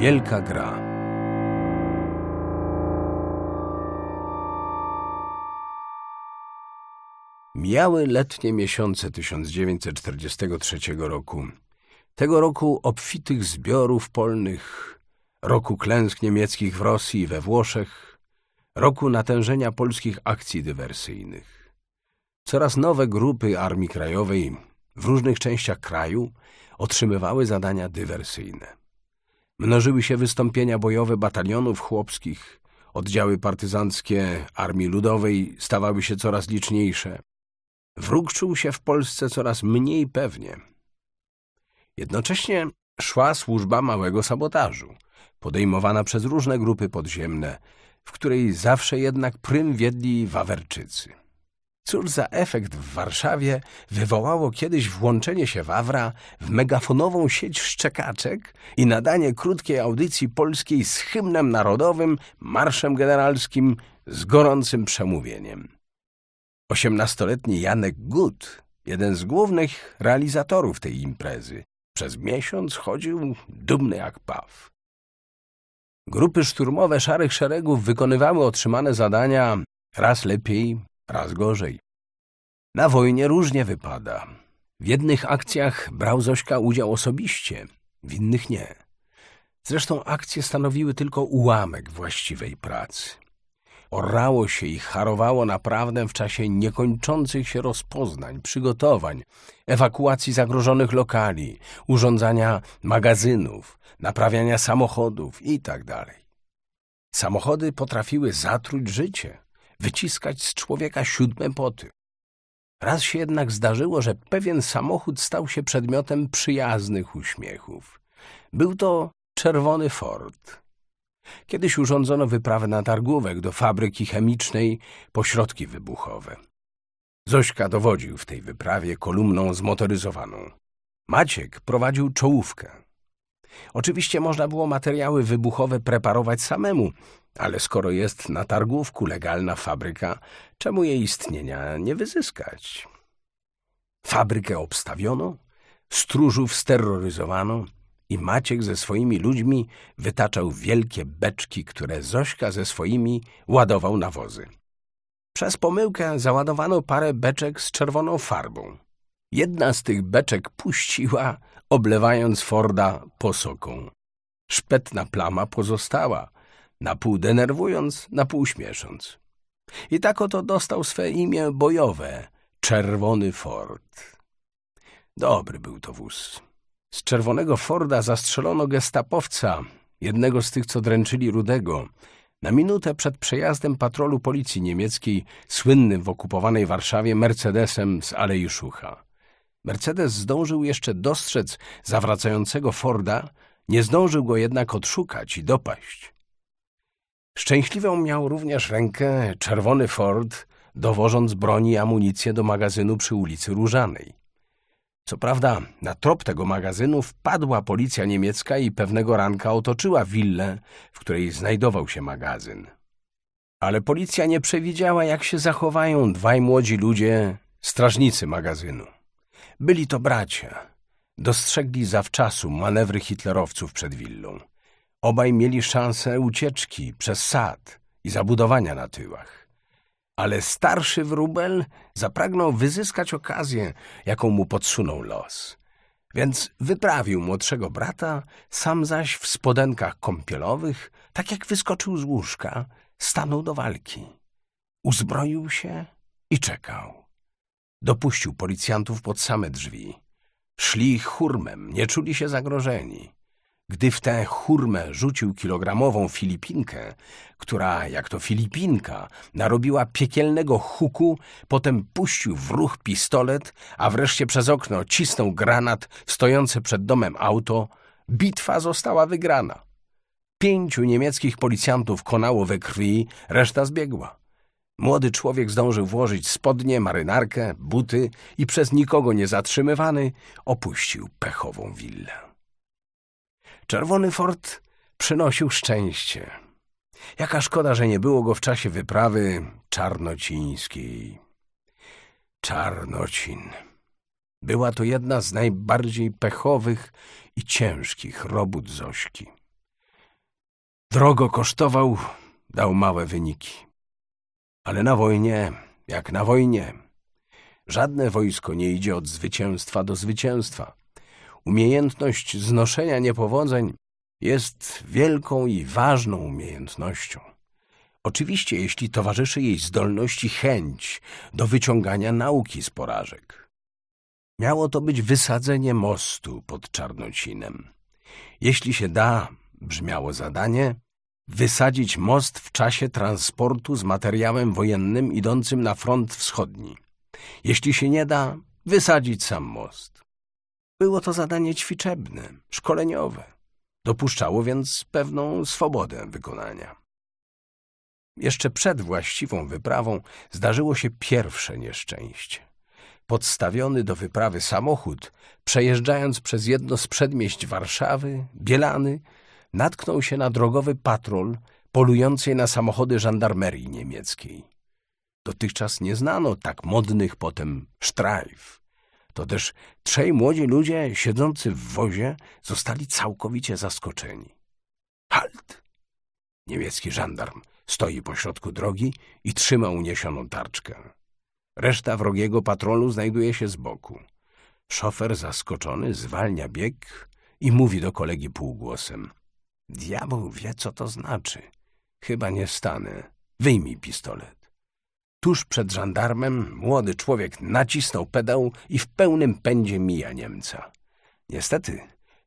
Wielka gra. Mijały letnie miesiące 1943 roku. Tego roku obfitych zbiorów polnych, roku klęsk niemieckich w Rosji i we Włoszech, roku natężenia polskich akcji dywersyjnych. Coraz nowe grupy Armii Krajowej w różnych częściach kraju otrzymywały zadania dywersyjne. Mnożyły się wystąpienia bojowe batalionów chłopskich, oddziały partyzanckie Armii Ludowej stawały się coraz liczniejsze. Wróg czuł się w Polsce coraz mniej pewnie. Jednocześnie szła służba małego sabotażu, podejmowana przez różne grupy podziemne, w której zawsze jednak prym wiedli Wawerczycy. Cóż za efekt w Warszawie wywołało kiedyś włączenie się Wawra w megafonową sieć szczekaczek i nadanie krótkiej audycji polskiej z hymnem narodowym, marszem generalskim, z gorącym przemówieniem. Osiemnastoletni Janek Gut, jeden z głównych realizatorów tej imprezy, przez miesiąc chodził dumny jak paw. Grupy szturmowe Szarych Szeregów wykonywały otrzymane zadania raz lepiej, raz gorzej. Na wojnie różnie wypada. W jednych akcjach brał Zośka udział osobiście, w innych nie. Zresztą akcje stanowiły tylko ułamek właściwej pracy. Orało się i harowało naprawdę w czasie niekończących się rozpoznań, przygotowań, ewakuacji zagrożonych lokali, urządzania magazynów, naprawiania samochodów itd. Tak Samochody potrafiły zatruć życie, wyciskać z człowieka siódme poty. Raz się jednak zdarzyło, że pewien samochód stał się przedmiotem przyjaznych uśmiechów. Był to czerwony Ford. Kiedyś urządzono wyprawę na targówek do fabryki chemicznej po środki wybuchowe. Zośka dowodził w tej wyprawie kolumną zmotoryzowaną. Maciek prowadził czołówkę. Oczywiście można było materiały wybuchowe preparować samemu, ale skoro jest na targówku legalna fabryka, czemu jej istnienia nie wyzyskać? Fabrykę obstawiono, stróżów steroryzowano, i Maciek ze swoimi ludźmi wytaczał wielkie beczki, które Zośka ze swoimi ładował na wozy. Przez pomyłkę załadowano parę beczek z czerwoną farbą. Jedna z tych beczek puściła, oblewając Forda posoką. Szpetna plama pozostała, na pół denerwując, na pół śmiesząc. I tak oto dostał swe imię bojowe — Czerwony Ford. Dobry był to wóz. Z czerwonego Forda zastrzelono gestapowca, jednego z tych, co dręczyli Rudego, na minutę przed przejazdem patrolu policji niemieckiej, słynnym w okupowanej Warszawie Mercedesem z Alei Szucha. Mercedes zdążył jeszcze dostrzec zawracającego Forda, nie zdążył go jednak odszukać i dopaść. Szczęśliwą miał również rękę czerwony Ford, dowożąc broni i amunicję do magazynu przy ulicy Różanej. Co prawda, na trop tego magazynu wpadła policja niemiecka i pewnego ranka otoczyła willę, w której znajdował się magazyn. Ale policja nie przewidziała, jak się zachowają dwaj młodzi ludzie, strażnicy magazynu. Byli to bracia. Dostrzegli zawczasu manewry hitlerowców przed willą. Obaj mieli szansę ucieczki przez sad i zabudowania na tyłach ale starszy wróbel zapragnął wyzyskać okazję, jaką mu podsunął los. Więc wyprawił młodszego brata, sam zaś w spodenkach kąpielowych, tak jak wyskoczył z łóżka, stanął do walki. Uzbroił się i czekał. Dopuścił policjantów pod same drzwi. Szli hurmem, nie czuli się zagrożeni. Gdy w tę hurmę rzucił kilogramową Filipinkę, która, jak to Filipinka, narobiła piekielnego huku, potem puścił w ruch pistolet, a wreszcie przez okno cisnął granat w stojące przed domem auto, bitwa została wygrana. Pięciu niemieckich policjantów konało we krwi, reszta zbiegła. Młody człowiek zdążył włożyć spodnie, marynarkę, buty i przez nikogo nie zatrzymywany opuścił pechową willę. Czerwony Fort przynosił szczęście. Jaka szkoda, że nie było go w czasie wyprawy czarnocińskiej. Czarnocin. Była to jedna z najbardziej pechowych i ciężkich robót Zośki. Drogo kosztował, dał małe wyniki. Ale na wojnie, jak na wojnie, żadne wojsko nie idzie od zwycięstwa do zwycięstwa. Umiejętność znoszenia niepowodzeń jest wielką i ważną umiejętnością. Oczywiście, jeśli towarzyszy jej zdolność i chęć do wyciągania nauki z porażek. Miało to być wysadzenie mostu pod Czarnocinem. Jeśli się da, brzmiało zadanie, wysadzić most w czasie transportu z materiałem wojennym idącym na front wschodni. Jeśli się nie da, wysadzić sam most. Było to zadanie ćwiczebne, szkoleniowe. Dopuszczało więc pewną swobodę wykonania. Jeszcze przed właściwą wyprawą zdarzyło się pierwsze nieszczęście. Podstawiony do wyprawy samochód, przejeżdżając przez jedno z przedmieść Warszawy, Bielany, natknął się na drogowy patrol polującej na samochody żandarmerii niemieckiej. Dotychczas nie znano tak modnych potem sztrajf. To też trzej młodzi ludzie siedzący w wozie zostali całkowicie zaskoczeni. Halt! Niemiecki żandarm stoi pośrodku drogi i trzyma uniesioną tarczkę. Reszta wrogiego patrolu znajduje się z boku. Szofer zaskoczony zwalnia bieg i mówi do kolegi półgłosem. Diabeł wie, co to znaczy. Chyba nie stanę. Wyjmij pistolet. Tuż przed żandarmem młody człowiek nacisnął pedał i w pełnym pędzie mija Niemca. Niestety,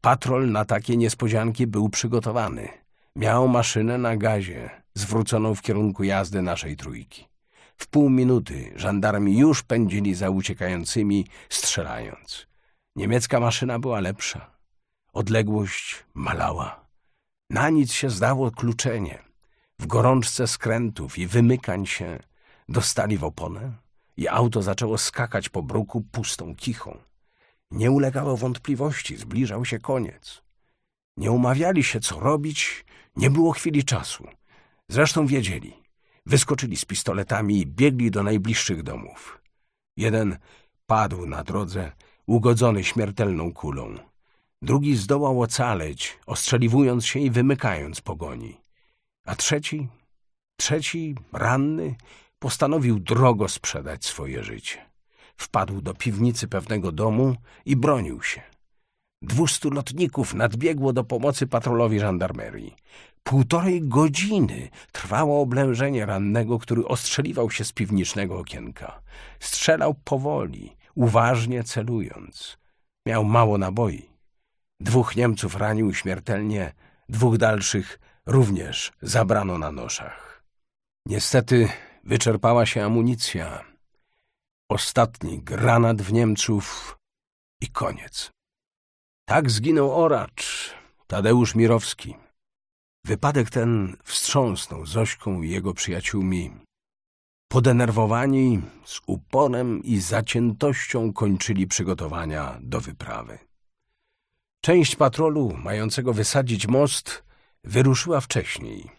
patrol na takie niespodzianki był przygotowany. Miał maszynę na gazie, zwróconą w kierunku jazdy naszej trójki. W pół minuty żandarmi już pędzili za uciekającymi, strzelając. Niemiecka maszyna była lepsza. Odległość malała. Na nic się zdało kluczenie. W gorączce skrętów i wymykań się dostali w oponę i auto zaczęło skakać po bruku pustą kichą. Nie ulegało wątpliwości, zbliżał się koniec. Nie umawiali się, co robić, nie było chwili czasu. Zresztą wiedzieli. Wyskoczyli z pistoletami i biegli do najbliższych domów. Jeden padł na drodze, ugodzony śmiertelną kulą. Drugi zdołał ocaleć, ostrzeliwując się i wymykając pogoni. A trzeci, trzeci, ranny, postanowił drogo sprzedać swoje życie. Wpadł do piwnicy pewnego domu i bronił się. Dwustu lotników nadbiegło do pomocy patrolowi żandarmerii. Półtorej godziny trwało oblężenie rannego, który ostrzeliwał się z piwnicznego okienka. Strzelał powoli, uważnie celując. Miał mało naboi. Dwóch Niemców ranił śmiertelnie, dwóch dalszych również zabrano na noszach. Niestety wyczerpała się amunicja. Ostatni granat w Niemców i koniec. Tak zginął oracz, Tadeusz Mirowski. Wypadek ten wstrząsnął Zośką i jego przyjaciółmi. Podenerwowani, z uporem i zaciętością kończyli przygotowania do wyprawy. Część patrolu, mającego wysadzić most, wyruszyła wcześniej.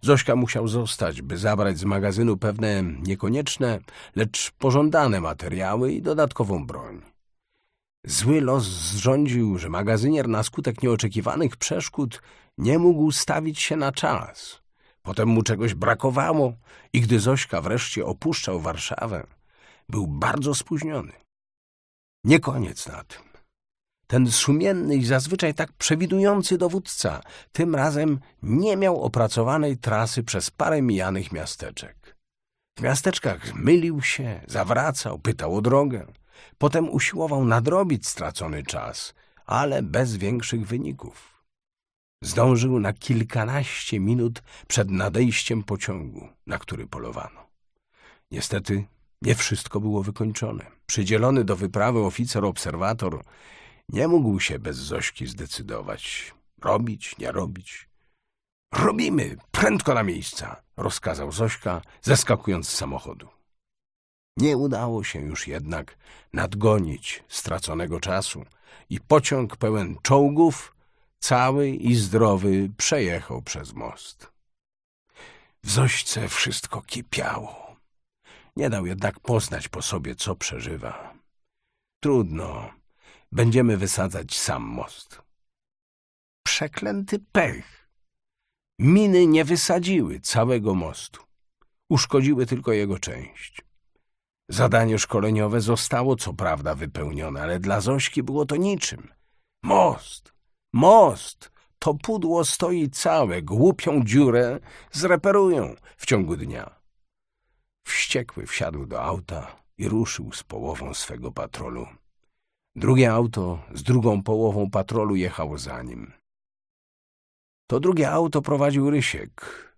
Zośka musiał zostać, by zabrać z magazynu pewne niekonieczne, lecz pożądane materiały i dodatkową broń. Zły los zrządził, że magazynier na skutek nieoczekiwanych przeszkód nie mógł stawić się na czas. Potem mu czegoś brakowało i gdy Zośka wreszcie opuszczał Warszawę, był bardzo spóźniony. Nie koniec na tym. Ten sumienny i zazwyczaj tak przewidujący dowódca tym razem nie miał opracowanej trasy przez parę mijanych miasteczek. W miasteczkach mylił się, zawracał, pytał o drogę. Potem usiłował nadrobić stracony czas, ale bez większych wyników. Zdążył na kilkanaście minut przed nadejściem pociągu, na który polowano. Niestety nie wszystko było wykończone. Przydzielony do wyprawy oficer-obserwator nie mógł się bez Zośki zdecydować. Robić, nie robić. Robimy, prędko na miejsca, rozkazał Zośka, zeskakując z samochodu. Nie udało się już jednak nadgonić straconego czasu i pociąg pełen czołgów, cały i zdrowy, przejechał przez most. W Zośce wszystko kipiało. Nie dał jednak poznać po sobie, co przeżywa. Trudno, będziemy wysadzać sam most. Przeklęty pech! Miny nie wysadziły całego mostu. Uszkodziły tylko jego część. Zadanie szkoleniowe zostało co prawda wypełnione, ale dla Zośki było to niczym. Most! Most! To pudło stoi całe, głupią dziurę zreperują w ciągu dnia. Wściekły wsiadł do auta i ruszył z połową swego patrolu. Drugie auto z drugą połową patrolu jechało za nim. To drugie auto prowadził Rysiek,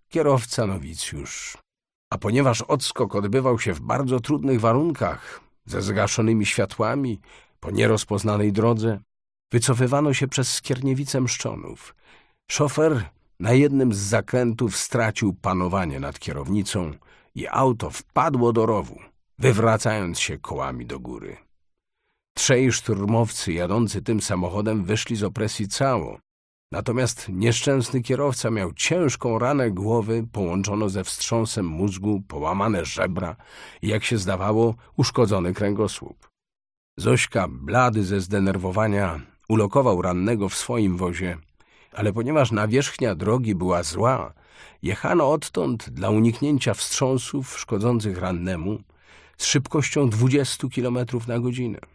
kierowca nowicjusz. A ponieważ odskok odbywał się w bardzo trudnych warunkach, ze zgaszonymi światłami, po nierozpoznanej drodze, wycofywano się przez Skierniewicę Mszczonów. Szofer na jednym z zakrętów stracił panowanie nad kierownicą i auto wpadło do rowu, wywracając się kołami do góry. Trzej szturmowcy jadący tym samochodem wyszli z opresji cało, natomiast nieszczęsny kierowca miał ciężką ranę głowy połączoną ze wstrząsem mózgu, połamane żebra i, jak się zdawało, uszkodzony kręgosłup. Zośka, blady ze zdenerwowania, ulokował rannego w swoim wozie, ale ponieważ nawierzchnia drogi była zła, jechano odtąd dla uniknięcia wstrząsów szkodzących rannemu z szybkością 20 km na godzinę.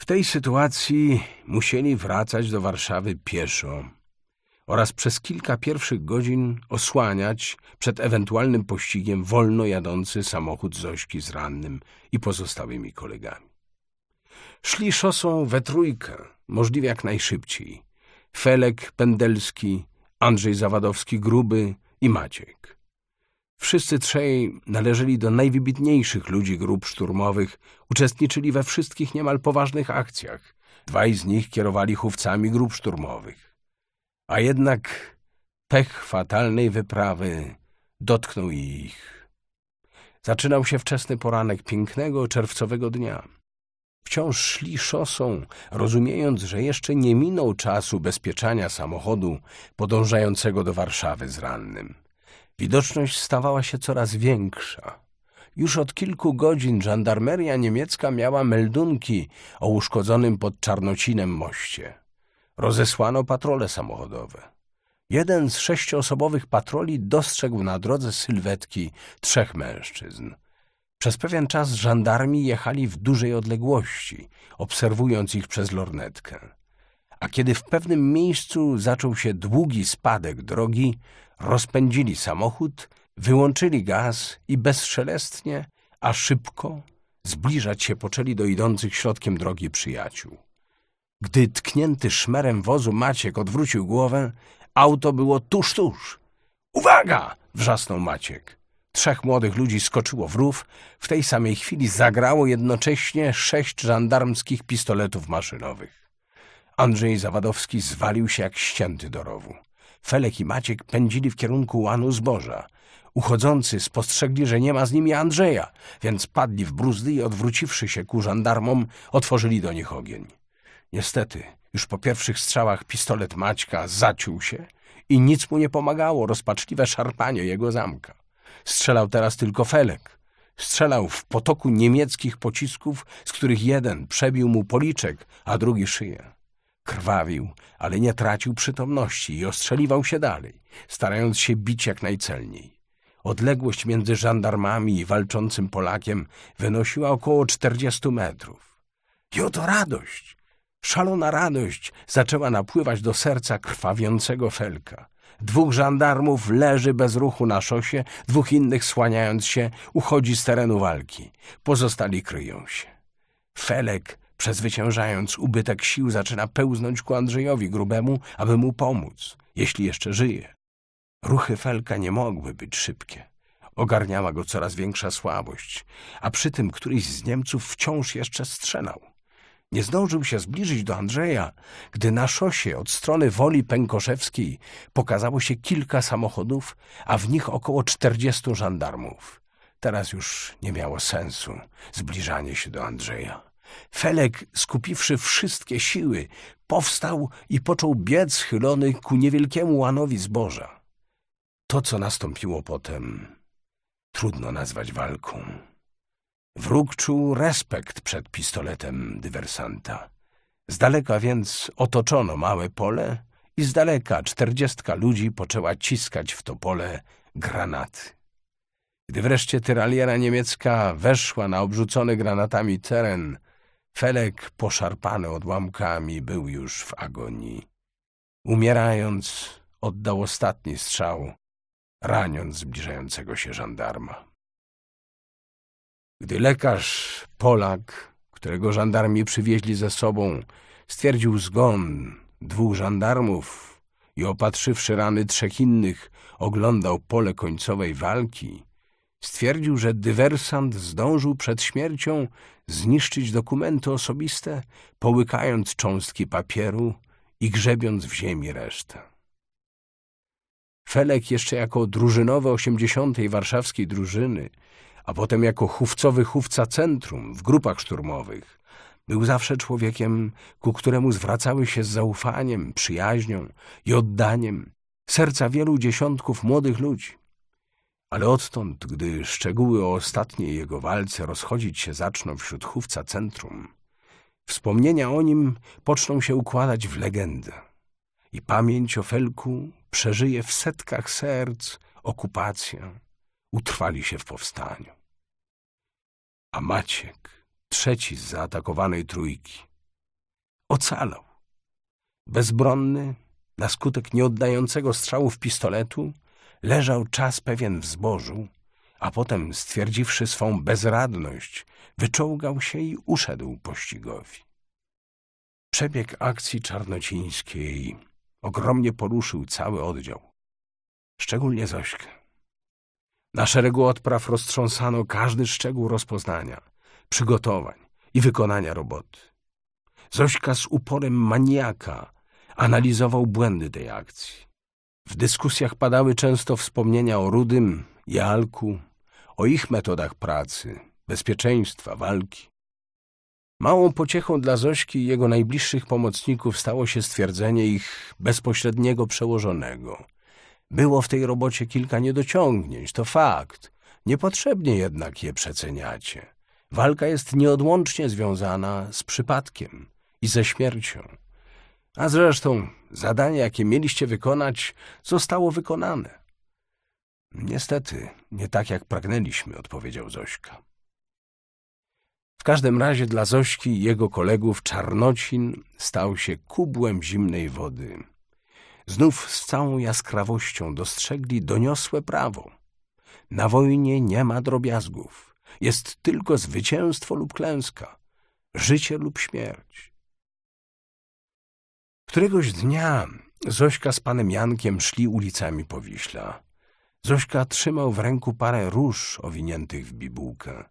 W tej sytuacji musieli wracać do Warszawy pieszo oraz przez kilka pierwszych godzin osłaniać przed ewentualnym pościgiem wolno jadący samochód Zośki z rannym i pozostałymi kolegami. Szli szosą we trójkę, możliwie jak najszybciej. Felek Pendelski, Andrzej Zawadowski Gruby i Maciek. Wszyscy trzej należeli do najwybitniejszych ludzi grup szturmowych, uczestniczyli we wszystkich niemal poważnych akcjach. Dwaj z nich kierowali chówcami grup szturmowych. A jednak pech fatalnej wyprawy dotknął ich. Zaczynał się wczesny poranek pięknego, czerwcowego dnia. Wciąż szli szosą, rozumiejąc, że jeszcze nie minął czas ubezpieczania samochodu podążającego do Warszawy z rannym. Widoczność stawała się coraz większa. Już od kilku godzin żandarmeria niemiecka miała meldunki o uszkodzonym pod Czarnocinem moście. Rozesłano patrole samochodowe. Jeden z sześcioosobowych patroli dostrzegł na drodze sylwetki trzech mężczyzn. Przez pewien czas żandarmi jechali w dużej odległości, obserwując ich przez lornetkę. A kiedy w pewnym miejscu zaczął się długi spadek drogi, rozpędzili samochód, wyłączyli gaz i bezszelestnie, a szybko zbliżać się poczęli do idących środkiem drogi przyjaciół. Gdy tknięty szmerem wozu Maciek odwrócił głowę, auto było tuż, tuż. Uwaga! wrzasnął Maciek. Trzech młodych ludzi skoczyło w rów. W tej samej chwili zagrało jednocześnie sześć żandarmskich pistoletów maszynowych. Andrzej Zawadowski zwalił się jak ścięty do rowu. Felek i Maciek pędzili w kierunku łanu zboża. Uchodzący spostrzegli, że nie ma z nimi Andrzeja, więc padli w bruzdy i odwróciwszy się ku żandarmom, otworzyli do nich ogień. Niestety, już po pierwszych strzałach pistolet Maćka zaciął się i nic mu nie pomagało rozpaczliwe szarpanie jego zamka. Strzelał teraz tylko Felek. Strzelał w potoku niemieckich pocisków, z których jeden przebił mu policzek, a drugi szyję. Krwawił, ale nie tracił przytomności i ostrzeliwał się dalej, starając się bić jak najcelniej. Odległość między żandarmami i walczącym Polakiem wynosiła około czterdziestu metrów. I oto radość, szalona radość zaczęła napływać do serca krwawiącego Felka. Dwóch żandarmów leży bez ruchu na szosie, dwóch innych słaniając się uchodzi z terenu walki. Pozostali kryją się. Felek, przezwyciężając ubytek sił, zaczyna pełznąć ku Andrzejowi Grubemu, aby mu pomóc, jeśli jeszcze żyje. Ruchy Felka nie mogły być szybkie. Ogarniała go coraz większa słabość, a przy tym któryś z Niemców wciąż jeszcze strzelał. Nie zdążył się zbliżyć do Andrzeja, gdy na szosie od strony Woli Pękoszewskiej pokazało się kilka samochodów, a w nich około czterdziestu żandarmów. Teraz już nie miało sensu zbliżanie się do Andrzeja. Felek, skupiwszy wszystkie siły, powstał i począł biec schylony ku niewielkiemu łanowi zboża. To, co nastąpiło potem, trudno nazwać walką. Wróg czuł respekt przed pistoletem dywersanta. Z daleka więc otoczono małe pole i z daleka czterdziestka ludzi poczęła ciskać w topole granaty. Gdy wreszcie tyraliera niemiecka weszła na obrzucony granatami teren, Felek, poszarpany odłamkami, był już w agonii. Umierając, oddał ostatni strzał, raniąc zbliżającego się żandarma. Gdy lekarz, Polak, którego żandarmi przywieźli ze sobą, stwierdził zgon dwóch żandarmów i opatrzywszy rany trzech innych, oglądał pole końcowej walki, stwierdził, że dywersant zdążył przed śmiercią zniszczyć dokumenty osobiste, połykając cząstki papieru i grzebiąc w ziemi resztę. Felek jeszcze jako drużynowy osiemdziesiątej warszawskiej drużyny, a potem jako chówcowy chówca centrum w grupach szturmowych, był zawsze człowiekiem, ku któremu zwracały się z zaufaniem, przyjaźnią i oddaniem serca wielu dziesiątków młodych ludzi. Ale odtąd, gdy szczegóły o ostatniej jego walce rozchodzić się zaczną wśród chówca centrum, wspomnienia o nim poczną się układać w legendę i pamięć o Felku przeżyje w setkach serc okupację, utrwali się w powstaniu. A Maciek, trzeci z zaatakowanej trójki, ocalał. Bezbronny, na skutek nieoddającego strzałów pistoletu, leżał czas pewien w zbożu, a potem, stwierdziwszy swą bezradność, wyczołgał się i uszedł pościgowi. Przebieg akcji czarnocińskiej ogromnie poruszył cały oddział, szczególnie Zośkę. Na szeregu odpraw roztrząsano każdy szczegół rozpoznania, przygotowań i wykonania roboty. Zośka z uporem maniaka analizował błędy tej akcji. W dyskusjach padały często wspomnienia o Rudym i Alku, o ich metodach pracy, bezpieczeństwa, walki. Małą pociechą dla Zośki i jego najbliższych pomocników stało się stwierdzenie ich bezpośredniego przełożonego. Było w tej robocie kilka niedociągnięć, to fakt. Niepotrzebnie jednak je przeceniacie. Walka jest nieodłącznie związana z przypadkiem i ze śmiercią. A zresztą zadanie, jakie mieliście wykonać, zostało wykonane. Niestety, nie tak jak pragnęliśmy, odpowiedział Zośka. W każdym razie dla Zośki i jego kolegów Czarnocin stał się kubłem zimnej wody. Znów z całą jaskrawością dostrzegli doniosłe prawo. Na wojnie nie ma drobiazgów. Jest tylko zwycięstwo lub klęska, życie lub śmierć. Któregoś dnia Zośka z panem Jankiem szli ulicami Powiśla. Zośka trzymał w ręku parę róż owiniętych w bibułkę.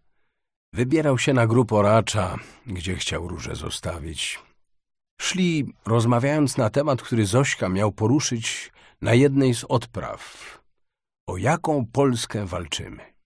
Wybierał się na grób oracza, gdzie chciał róże zostawić. Szli, rozmawiając na temat, który Zośka miał poruszyć na jednej z odpraw. O jaką Polskę walczymy?